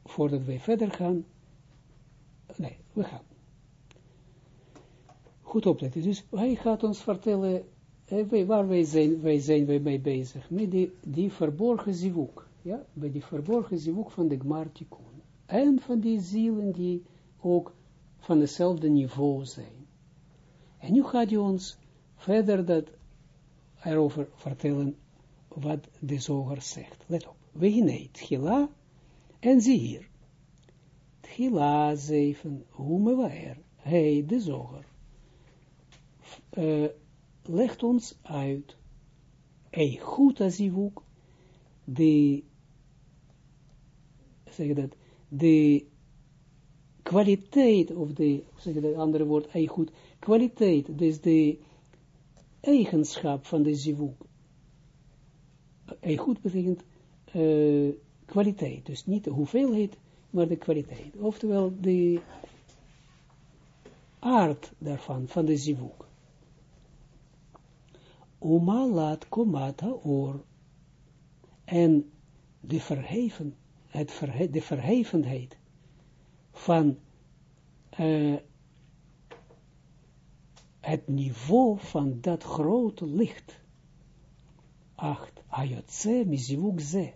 voordat wij verder gaan. We gaan. Goed opletten. Dus hij gaat ons vertellen eh, waar wij zijn, wij zijn wij mee bezig. Met die, verborgen zivuk. Ja, bij die verborgen zivuk van de Gmartikun. En van die zielen die ook van hetzelfde niveau zijn. En nu gaat hij ons verder dat erover vertellen wat de zoger zegt. Let op. We het Gila En zie hier. Tchila 7, Humewaer, hij de zoger, uh, legt ons uit, een goed azivuk, de, zeg dat, de kwaliteit, of de, zeg dat andere woord, een goed, kwaliteit, dus de eigenschap van de zivuk. Goed betekent uh, kwaliteit, dus niet de hoeveelheid, maar de kwaliteit. Oftewel de aard daarvan, van de zivuk. Oma laat komata oor. En de verheven, het verhe de verhevenheid van uh, het niveau van dat grote licht. Acht, ayotse mizivuk ze.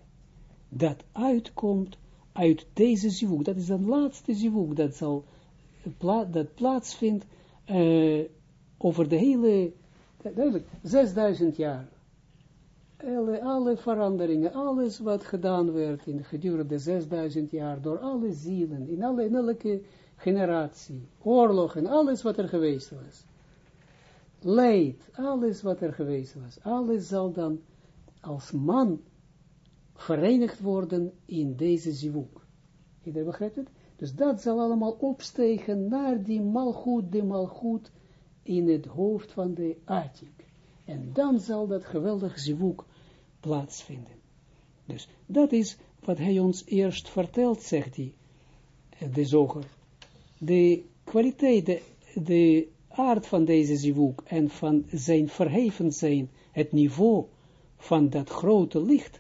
Dat uitkomt uit deze zivuk. Dat is de laatste zivuk dat zal dat plaatsvindt uh, over de hele, duidelijk, 6000 jaar. Alle, alle veranderingen, alles wat gedaan werd in gedurende 6000 jaar door alle zielen, in, alle, in elke generatie, oorlogen, alles wat er geweest was. Leid, alles wat er geweest was, alles zal dan als man verenigd worden in deze zivuk. Iedereen begrijpt het? Dus dat zal allemaal opstegen naar die malgoed, de malgoed in het hoofd van de Atik. En dan zal dat geweldig zivuk plaatsvinden. Dus dat is wat hij ons eerst vertelt, zegt hij, de zoger. De kwaliteit, de, de aard van deze zivuk en van zijn verheven zijn, het niveau van dat grote licht,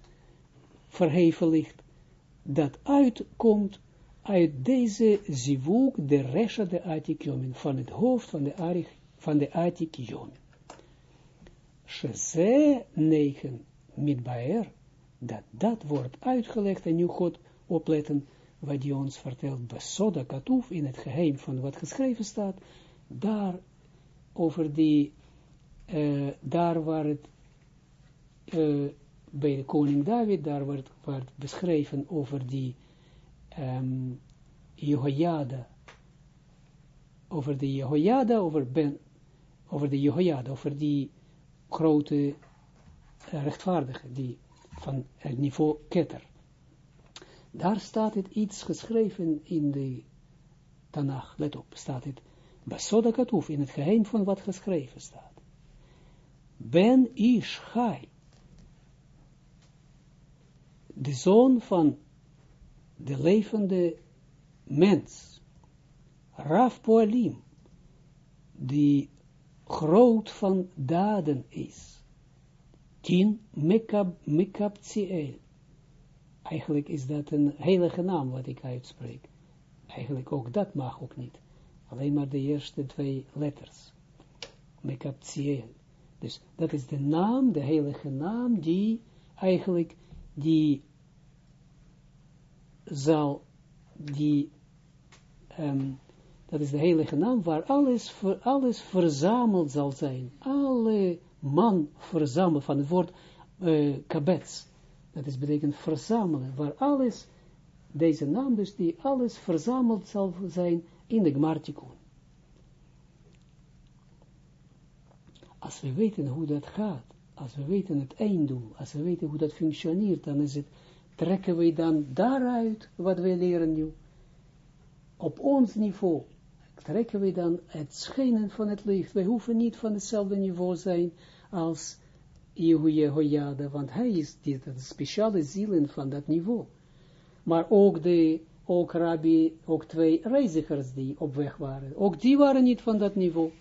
verheven dat uitkomt uit deze zivuk, de resha de atikyomen, van het hoofd van de, arich, van de atikyomen. Sheze 9 mitbaer, dat dat wordt uitgelegd, en nu God opletten, wat hij ons vertelt, besoda katuf, in het geheim van wat geschreven staat, daar over die, uh, daar waar het, uh, bij de koning David, daar wordt, wordt beschreven over die um, Jehoiada, over de Jehoiada, over, ben, over de Jehoiada, over die grote uh, rechtvaardige, die van het niveau ketter. Daar staat het iets geschreven in de Tanach, let op, staat het, Basoda Katuf, in het geheim van wat geschreven staat. Ben Ish Chai, de zoon van de levende mens, Raf Poalim, die groot van daden is, Mekab, Mekabziel, eigenlijk is dat een heilige naam wat ik uitspreek, eigenlijk ook dat mag ook niet, alleen maar de eerste twee letters, Mekabziel, dus dat is de naam, de heilige naam, die eigenlijk, die zal die, um, dat is de heilige naam, waar alles, voor, alles verzameld zal zijn. Alle man verzameld, van het woord uh, kabets. Dat is betekent verzamelen, waar alles, deze naam dus, die alles verzameld zal zijn in de Gmartikun. Als we weten hoe dat gaat, als we weten het einddoel, als we weten hoe dat functioneert, dan is het trekken we dan daaruit wat wij leren nu. Op ons niveau trekken we dan het schijnen van het licht. Wij hoeven niet van hetzelfde niveau zijn als Jehoiada, want hij is de speciale zielen van dat niveau. Maar ook de, ook Rabbi, ook twee reizigers die op weg waren, ook die waren niet van dat niveau.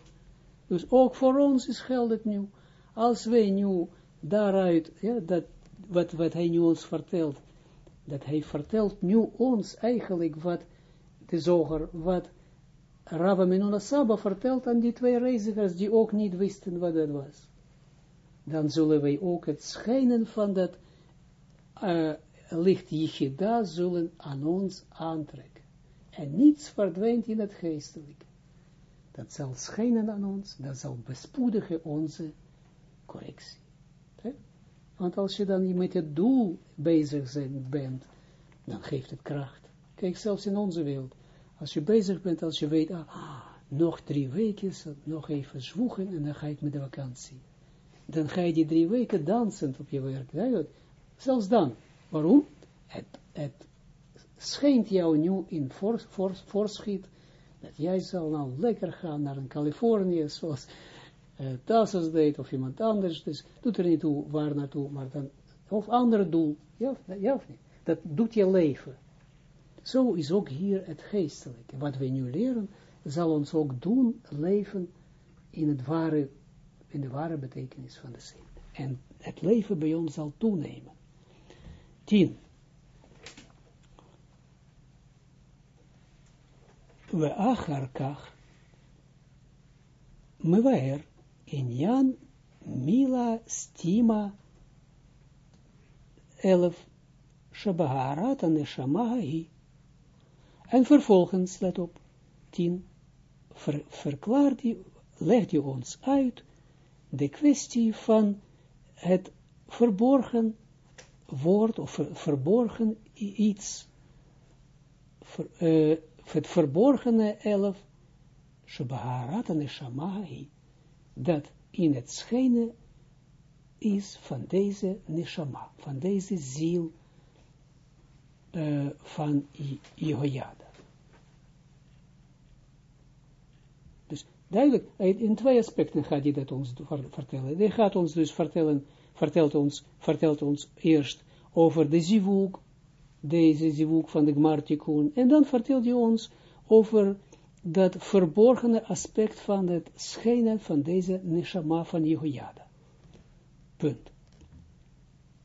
Dus ook voor ons is geldt nu, als wij nu daaruit, ja, dat, wat, wat hij nu ons vertelt, dat hij vertelt nu ons eigenlijk wat de zoger, wat Rabba Menuna Saba vertelt aan die twee reizigers die ook niet wisten wat dat was. Dan zullen wij ook het schijnen van dat uh, licht Yichida zullen aan ons aantrekken. En niets verdwijnt in het geestelijke. Dat zal schijnen aan ons, dat zal bespoedigen onze correctie. Want als je dan met het doel bezig bent, dan geeft het kracht. Kijk, zelfs in onze wereld, als je bezig bent, als je weet, ah, nog drie weken, nog even zwoegen en dan ga ik met de vakantie. Dan ga je die drie weken dansend op je werk. Zelfs dan. Waarom? Het, het schijnt jou nu in voorschiet dat jij zal nou lekker gaan naar een Californië, zoals uh, Tassos deed, of iemand anders, dus doet er niet toe waar naartoe, maar dan, of ander doel, ja, ja of niet? Dat doet je leven. Zo is ook hier het geestelijke. Wat we nu leren, zal ons ook doen leven in, het ware, in de ware betekenis van de zin. En het leven bij ons zal toenemen. 10. We acharkach mewaer Jan mila stima elf shabaharat neshama En vervolgens, let op, tien, ver, verklaart hij, legt hij ons uit de kwestie van het verborgen woord of verborgen iets, ver, uh, het verborgene elf, Shabaharat en Neshamahi, dat in het schijnen is van deze Neshama, van deze ziel uh, van Jehoiada. Dus duidelijk, in twee aspecten gaat hij dat ons vertellen. Hij gaat ons dus vertellen, vertelt ons, vertelt ons eerst over de zivuk, deze zivuk van de Gmartikun, en dan vertelt hij ons over dat verborgene aspect van het schijnen van deze neshama van Jehoiada. Punt.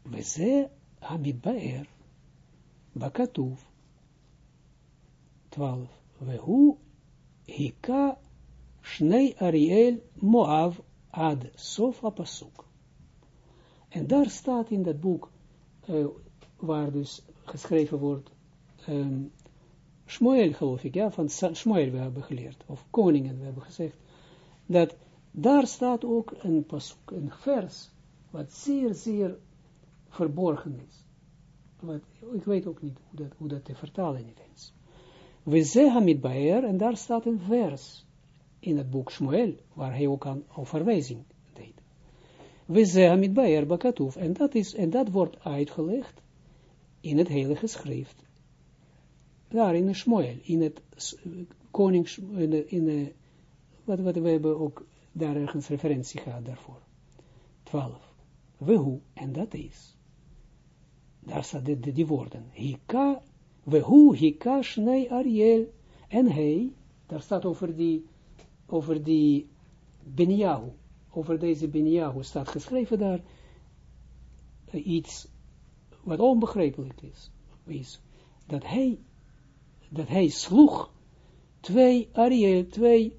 We ze baer bakatuv 12. Wehu hika shnei Ariel Moav ad sof apasuk. En daar staat in dat boek, uh, waar dus geschreven wordt, um, Shmuel geloof ik, ja, van Shmuel we hebben geleerd, of koningen, we hebben gezegd, dat daar staat ook een, pasuk, een vers, wat zeer, zeer verborgen is. Wat, ik weet ook niet hoe dat, hoe dat te vertalen niet eens. We zeggen met Baer, en daar staat een vers in het boek Shmuel, waar hij ook aan, aan verwijzing deed. We zeggen met Baer Bakatuf, en dat, is, en dat wordt uitgelegd in het heilige schrift daar in de Shmuel, in het konings, in, de, wat, wat we hebben ook daar ergens referentie gehad daarvoor. 12. Wehu, en dat is, daar staat de, die woorden, hika, wehu, hika, shnei Ariel, en hij, daar staat over die, over die Benyahu, over deze Benyahu staat geschreven daar, uh, iets wat onbegrijpelijk is, is dat hij dat hij sloeg twee Ariel, twee,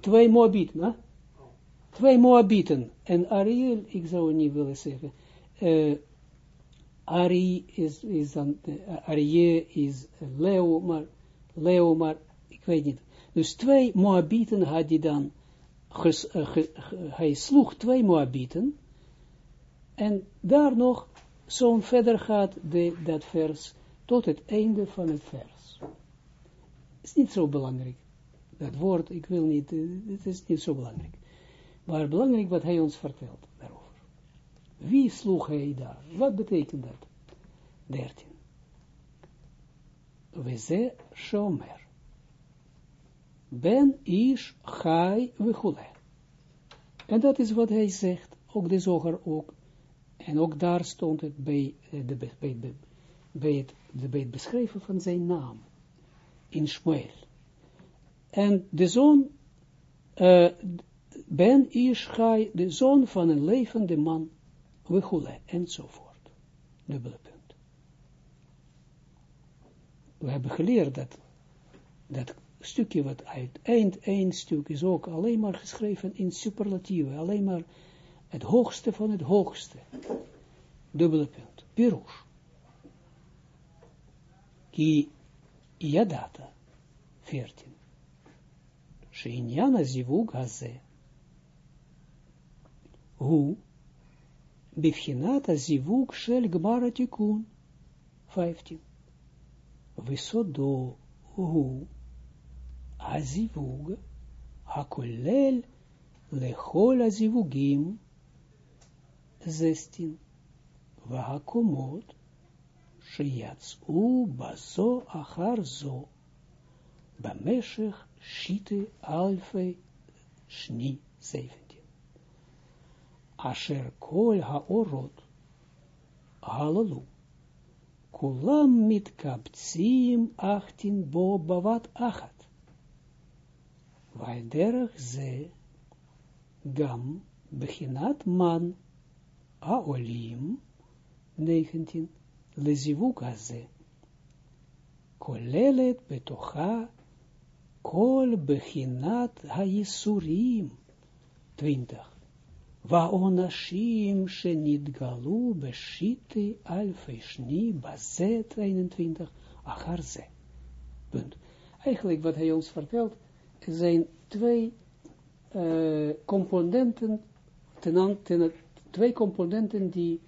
twee Moabieten, twee Moabieten. En Ariel, ik zou niet willen zeggen, uh, Ari is, is dan, Arië is Leo, maar, Leo, maar, ik weet niet. Dus twee Moabieten had hij dan, ge, hij sloeg twee Moabieten, en daar nog, zo'n verder gaat de, dat vers, tot het einde van het vers. Het is niet zo belangrijk. Dat woord, ik wil niet, eh, het is niet zo belangrijk. Maar belangrijk wat hij ons vertelt daarover. Wie sloeg hij daar? Wat betekent dat? 13. We ze shomer. Ben ish chai vechule. En dat is wat hij zegt, ook de zoger ook. En ook daar stond het bij, eh, de, bij, bij, bij het, bij het beschrijven van zijn naam in Shmuel. En de zoon, uh, Ben Ishai, de zoon van een levende man, Wechule, enzovoort. Dubbele punt. We hebben geleerd dat, dat stukje wat uit eind één stuk is ook alleen maar geschreven in superlatieven, alleen maar het hoogste van het hoogste. Dubbele punt. Pirush ki yadata, 14. Sheinyana zivug haze. Hu, bifhinata zivug shel gmara tikun. 15. Visodo hu azivug hakolel lechol azivugim 16. Vahakomot u bazo achar zo bameshech shite alfe shni 17. Asher kol haorot halalu kulam mit achtin bo bavat achat. Weil ze gam bechinat man aolim 19 lezivuk haze kolelet betocha kol bechinat hayisurim 20 Waonashim shenit galu beshite alfe shni bazet 21 acharze. Eigenlijk wat hij ons vertelt, zijn twee uh, componenten, ten, ten, twee componenten die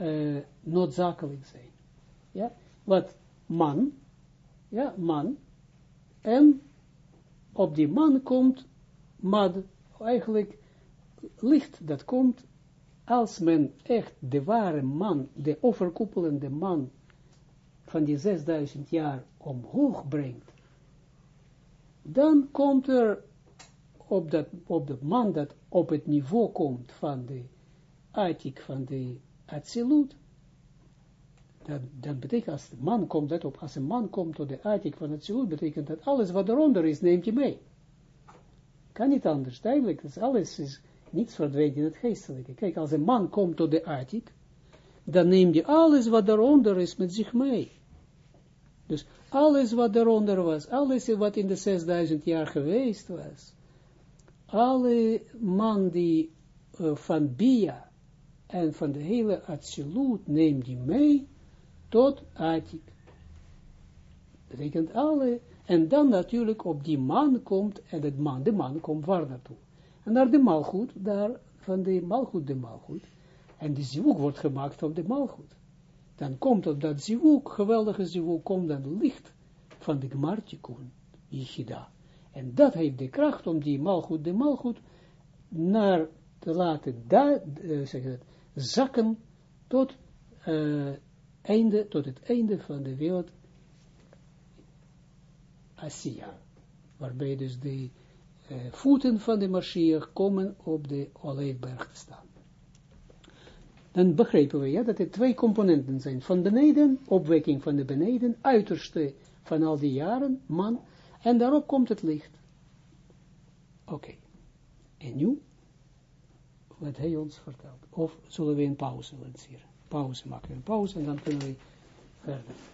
uh, noodzakelijk zijn. Ja, wat man, ja, man, en op die man komt mad, eigenlijk licht dat komt als men echt de ware man, de overkoepelende man van die 6000 jaar omhoog brengt, dan komt er op dat, op de man dat op het niveau komt van de attic van de absolute, dat, dat betekent als man komt, dat op, als een man komt tot de attic van absolute, betekent dat alles wat eronder is, neemt je mee. Kan niet anders, duidelijk, dus alles is niets verdwijnt in het geestelijke. Kijk, als een man komt tot de attic, dan neemt hij alles wat daaronder is met zich mee. Dus alles wat daaronder was, alles wat in de 6000 jaar geweest was, alle man die uh, van Bia en van de hele absolute neemt die mee tot Atik. Betekent alle, en dan natuurlijk op die man komt, en het man, de man komt waar naartoe? En naar de malgoed, daar van de malgoed de malgoed. En die zivuk wordt gemaakt op de malgoed. Dan komt op dat zivuk, geweldige zivuk, komt dan licht van de gmartikun, Yichida. En dat heeft de kracht om die malgoed, de malgoed, naar te laten da, uh, zeg het, zakken tot, uh, einde, tot het einde van de wereld Asiya. Waarbij dus de uh, voeten van de Mashiach komen op de Olijfberg te staan. Dan begrijpen we ja, dat er twee componenten zijn. Van beneden, opwekking van de beneden, uiterste van al die jaren, man, en daarop komt het licht. Oké. En nu, wat hij ons vertelt. Of zullen we een pauze lanceren? Pauze maken, een pauze, en dan kunnen we verder.